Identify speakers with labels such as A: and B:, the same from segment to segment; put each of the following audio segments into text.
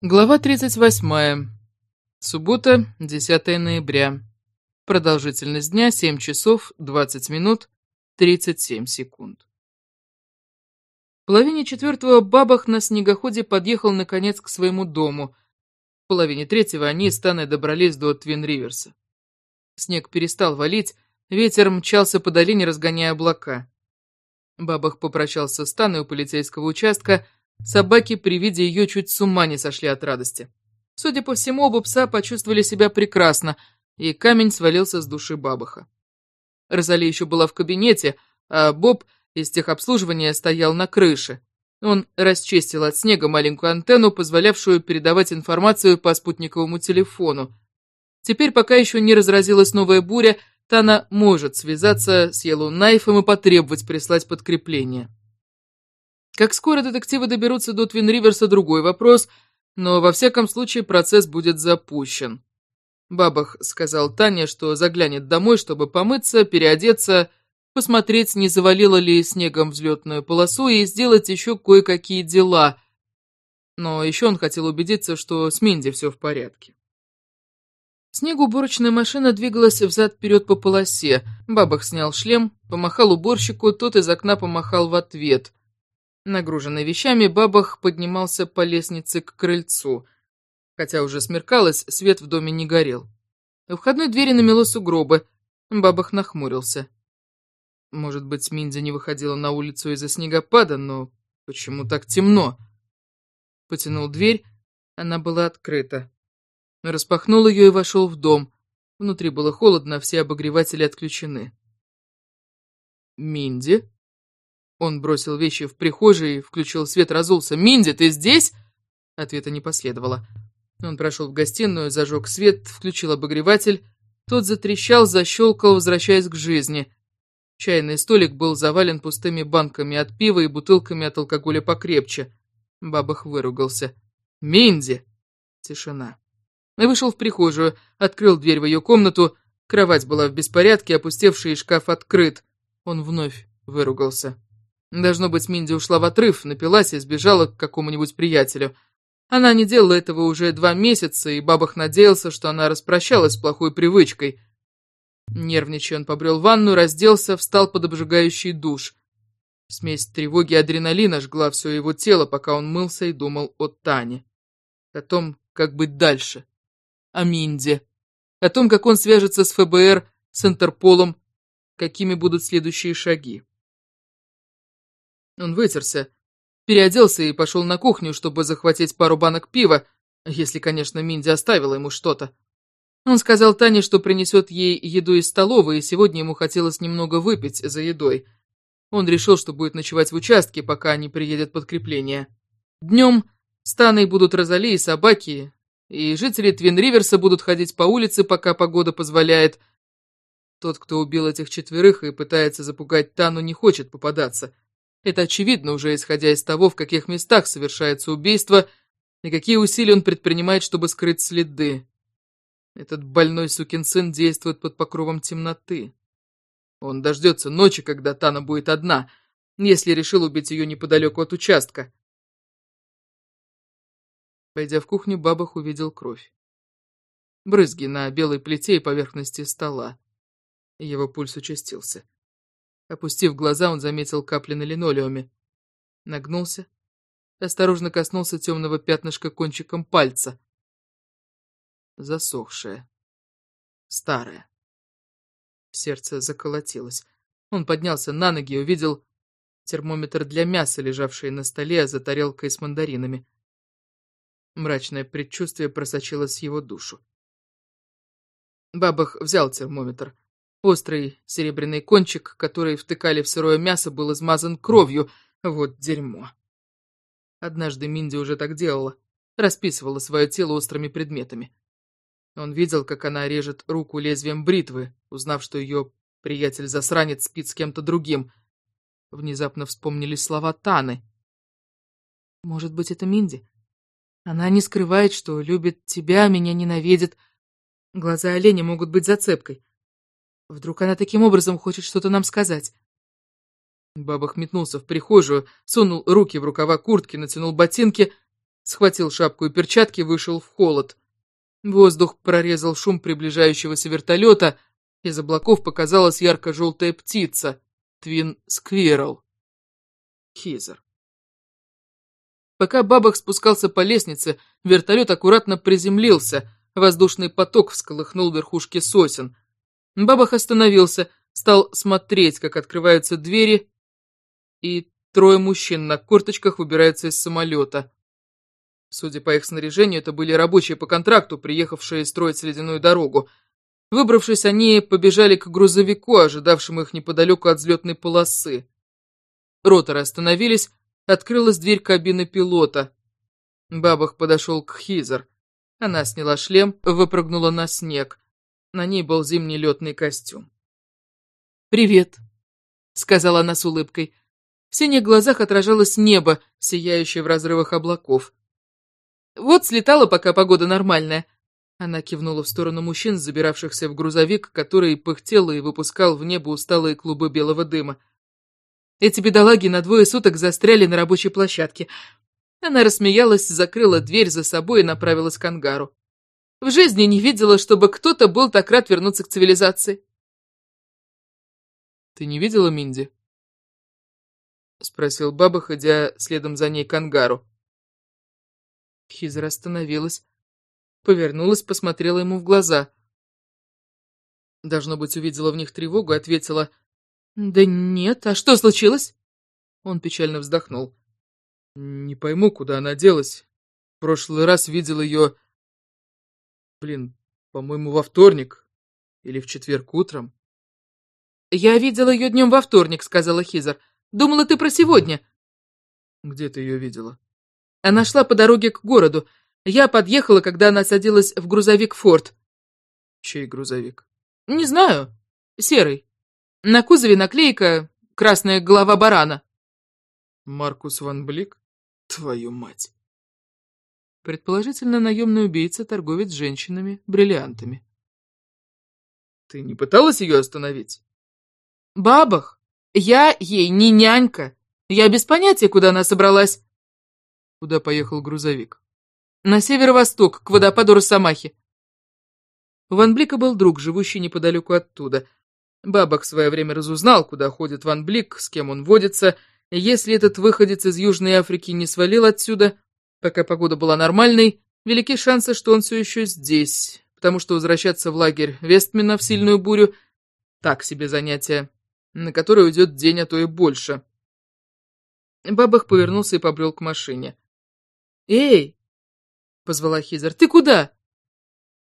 A: Глава 38. Суббота, 10 ноября. Продолжительность дня 7 часов 20 минут 37 секунд. В половине четвертого Бабах на снегоходе подъехал наконец к своему дому. В половине третьего они с Таной добрались до Твин-Риверса. Снег перестал валить, ветер мчался по долине, разгоняя облака. Бабах попрощался с Таной у полицейского участка, Собаки при виде ее чуть с ума не сошли от радости. Судя по всему, оба пса почувствовали себя прекрасно, и камень свалился с души бабаха. Розали еще была в кабинете, а Боб из техобслуживания стоял на крыше. Он расчистил от снега маленькую антенну, позволявшую передавать информацию по спутниковому телефону. Теперь, пока еще не разразилась новая буря, Тана может связаться с Йеллоу-Найфом и потребовать прислать подкрепление. Как скоро детективы доберутся до Твин-Риверса, другой вопрос, но во всяком случае процесс будет запущен. Бабах сказал Тане, что заглянет домой, чтобы помыться, переодеться, посмотреть, не завалило ли снегом взлетную полосу и сделать еще кое-какие дела. Но еще он хотел убедиться, что с Минди все в порядке. Снегоуборочная машина двигалась взад-вперед по полосе. Бабах снял шлем, помахал уборщику, тот из окна помахал в ответ. Нагруженный вещами, Бабах поднимался по лестнице к крыльцу. Хотя уже смеркалось, свет в доме не горел. У входной двери намело сугробы. Бабах нахмурился. Может быть, Миндя не выходила на улицу из-за снегопада, но почему так темно? Потянул дверь, она была открыта. Распахнул ее и вошел в дом. Внутри было холодно, все обогреватели отключены. «Минди?» Он бросил вещи в прихожей, включил свет, разулся. «Минди, ты здесь?» Ответа не последовало. Он прошел в гостиную, зажег свет, включил обогреватель. Тот затрещал, защелкал, возвращаясь к жизни. Чайный столик был завален пустыми банками от пива и бутылками от алкоголя покрепче. Бабах выругался. «Минди!» Тишина. Я вышел в прихожую, открыл дверь в ее комнату. Кровать была в беспорядке, опустевший шкаф открыт. Он вновь выругался. Должно быть, Минди ушла в отрыв, напилась и сбежала к какому-нибудь приятелю. Она не делала этого уже два месяца, и Бабах надеялся, что она распрощалась с плохой привычкой. Нервничая, он побрел ванну, разделся, встал под обжигающий душ. Смесь тревоги и адреналина жгла все его тело, пока он мылся и думал о Тане. О том, как быть дальше. О Минде. О том, как он свяжется с ФБР, с Интерполом, какими будут следующие шаги. Он вытерся, переоделся и пошел на кухню, чтобы захватить пару банок пива, если, конечно, Минди оставила ему что-то. Он сказал Тане, что принесет ей еду из столовой, и сегодня ему хотелось немного выпить за едой. Он решил, что будет ночевать в участке, пока не приедет подкрепление. Днем с Таной будут Розали и собаки, и жители Твин-Риверса будут ходить по улице, пока погода позволяет. Тот, кто убил этих четверых и пытается запугать Тану, не хочет попадаться. Это очевидно уже исходя из того, в каких местах совершается убийство и какие усилия он предпринимает, чтобы скрыть следы. Этот больной сукин сын действует под покровом темноты. Он дождется ночи, когда Тана будет одна, если решил убить ее неподалеку от участка. Пойдя в кухню, Бабах увидел кровь. Брызги на белой плите и поверхности стола. Его пульс участился. Опустив глаза, он заметил капли на линолеуме. Нагнулся, осторожно коснулся темного пятнышка кончиком пальца. Засохшее. Старое. Сердце заколотилось. Он поднялся на ноги и увидел термометр для мяса, лежавший на столе за тарелкой с мандаринами. Мрачное предчувствие просочилось в его душу. Бабах взял термометр. Острый серебряный кончик, который втыкали в сырое мясо, был измазан кровью. Вот дерьмо. Однажды Минди уже так делала. Расписывала свое тело острыми предметами. Он видел, как она режет руку лезвием бритвы, узнав, что ее приятель-засранец спит с кем-то другим. Внезапно вспомнились слова Таны. «Может быть, это Минди? Она не скрывает, что любит тебя, меня ненавидит. Глаза оленя могут быть зацепкой. Вдруг она таким образом хочет что-то нам сказать? Бабах метнулся в прихожую, сунул руки в рукава куртки, натянул ботинки. схватил шапку и перчатки, вышел в холод. Воздух прорезал шум приближающегося вертолета, из облаков показалась ярко-желтая птица, Твин Сквирл. Хизер. Пока Бабах спускался по лестнице, вертолет аккуратно приземлился, воздушный поток всколыхнул верхушки сосен. Бабах остановился, стал смотреть, как открываются двери, и трое мужчин на корточках выбираются из самолета. Судя по их снаряжению, это были рабочие по контракту, приехавшие строить ледяную дорогу. Выбравшись, они побежали к грузовику, ожидавшему их неподалеку от взлетной полосы. Роторы остановились, открылась дверь кабины пилота. Бабах подошел к Хизер. Она сняла шлем, выпрыгнула на снег. На ней был зимний летный костюм. «Привет», — сказала она с улыбкой. В синих глазах отражалось небо, сияющее в разрывах облаков. «Вот слетала, пока погода нормальная». Она кивнула в сторону мужчин, забиравшихся в грузовик, который пыхтел и выпускал в небо усталые клубы белого дыма. Эти бедолаги на двое суток застряли на рабочей площадке. Она рассмеялась, закрыла дверь за собой и направилась к ангару. В жизни не видела, чтобы кто-то был так рад вернуться к цивилизации. «Ты не видела Минди?» — спросил баба, ходя следом за ней к ангару. Хизер остановилась, повернулась, посмотрела ему в глаза. Должно быть, увидела в них тревогу и ответила «Да нет, а что случилось?» Он печально вздохнул. «Не пойму, куда она делась. В прошлый раз видел ее... Блин, по-моему, во вторник или в четверг утром». «Я видела ее днем во вторник», — сказала Хизер. «Думала, ты про сегодня». «Где ты ее видела?» Она шла по дороге к городу. Я подъехала, когда она садилась в грузовик «Форд». «Чей грузовик?» «Не знаю. Серый». На кузове наклейка «Красная голова барана». Маркус Ван Блик? Твою мать. Предположительно, наемный убийца, торговец женщинами, бриллиантами. Ты не пыталась ее остановить? Бабах, я ей не нянька. Я без понятия, куда она собралась. Куда поехал грузовик? На северо-восток, к водопаду Росомахи. У Ван Блика был друг, живущий неподалеку оттуда — Бабах в свое время разузнал, куда ходит Ван Блик, с кем он водится. Если этот выходец из Южной Африки не свалил отсюда, пока погода была нормальной, велики шансы, что он все еще здесь, потому что возвращаться в лагерь Вестмина в сильную бурю — так себе занятие, на которое уйдет день, а то и больше. Бабах повернулся и побрел к машине. «Эй!» — позвала Хизер. «Ты куда?»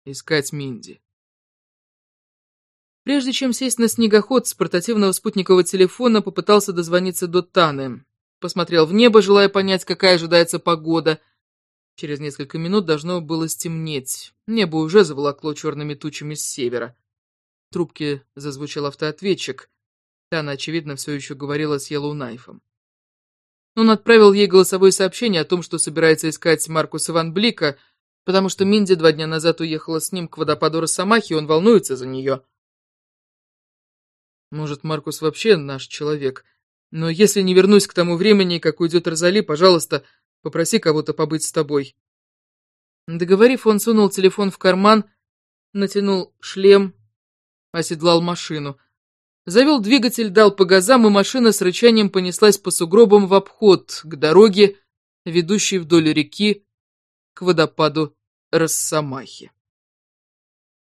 A: «Искать Минди». Прежде чем сесть на снегоход, с портативного спутникового телефона попытался дозвониться до Таны. Посмотрел в небо, желая понять, какая ожидается погода. Через несколько минут должно было стемнеть. Небо уже заволокло черными тучами с севера. В трубке зазвучал автоответчик. Тана, очевидно, все еще говорила с Йеллоунайфом. Он отправил ей голосовое сообщение о том, что собирается искать Маркуса Ван Блика, потому что Минди два дня назад уехала с ним к водопаду Росомахи, и он волнуется за нее. Может, Маркус вообще наш человек. Но если не вернусь к тому времени, как уйдет Розали, пожалуйста, попроси кого-то побыть с тобой». Договорив, он сунул телефон в карман, натянул шлем, оседлал машину. Завел двигатель, дал по газам, и машина с рычанием понеслась по сугробам в обход, к дороге, ведущей вдоль реки, к водопаду Росомахи.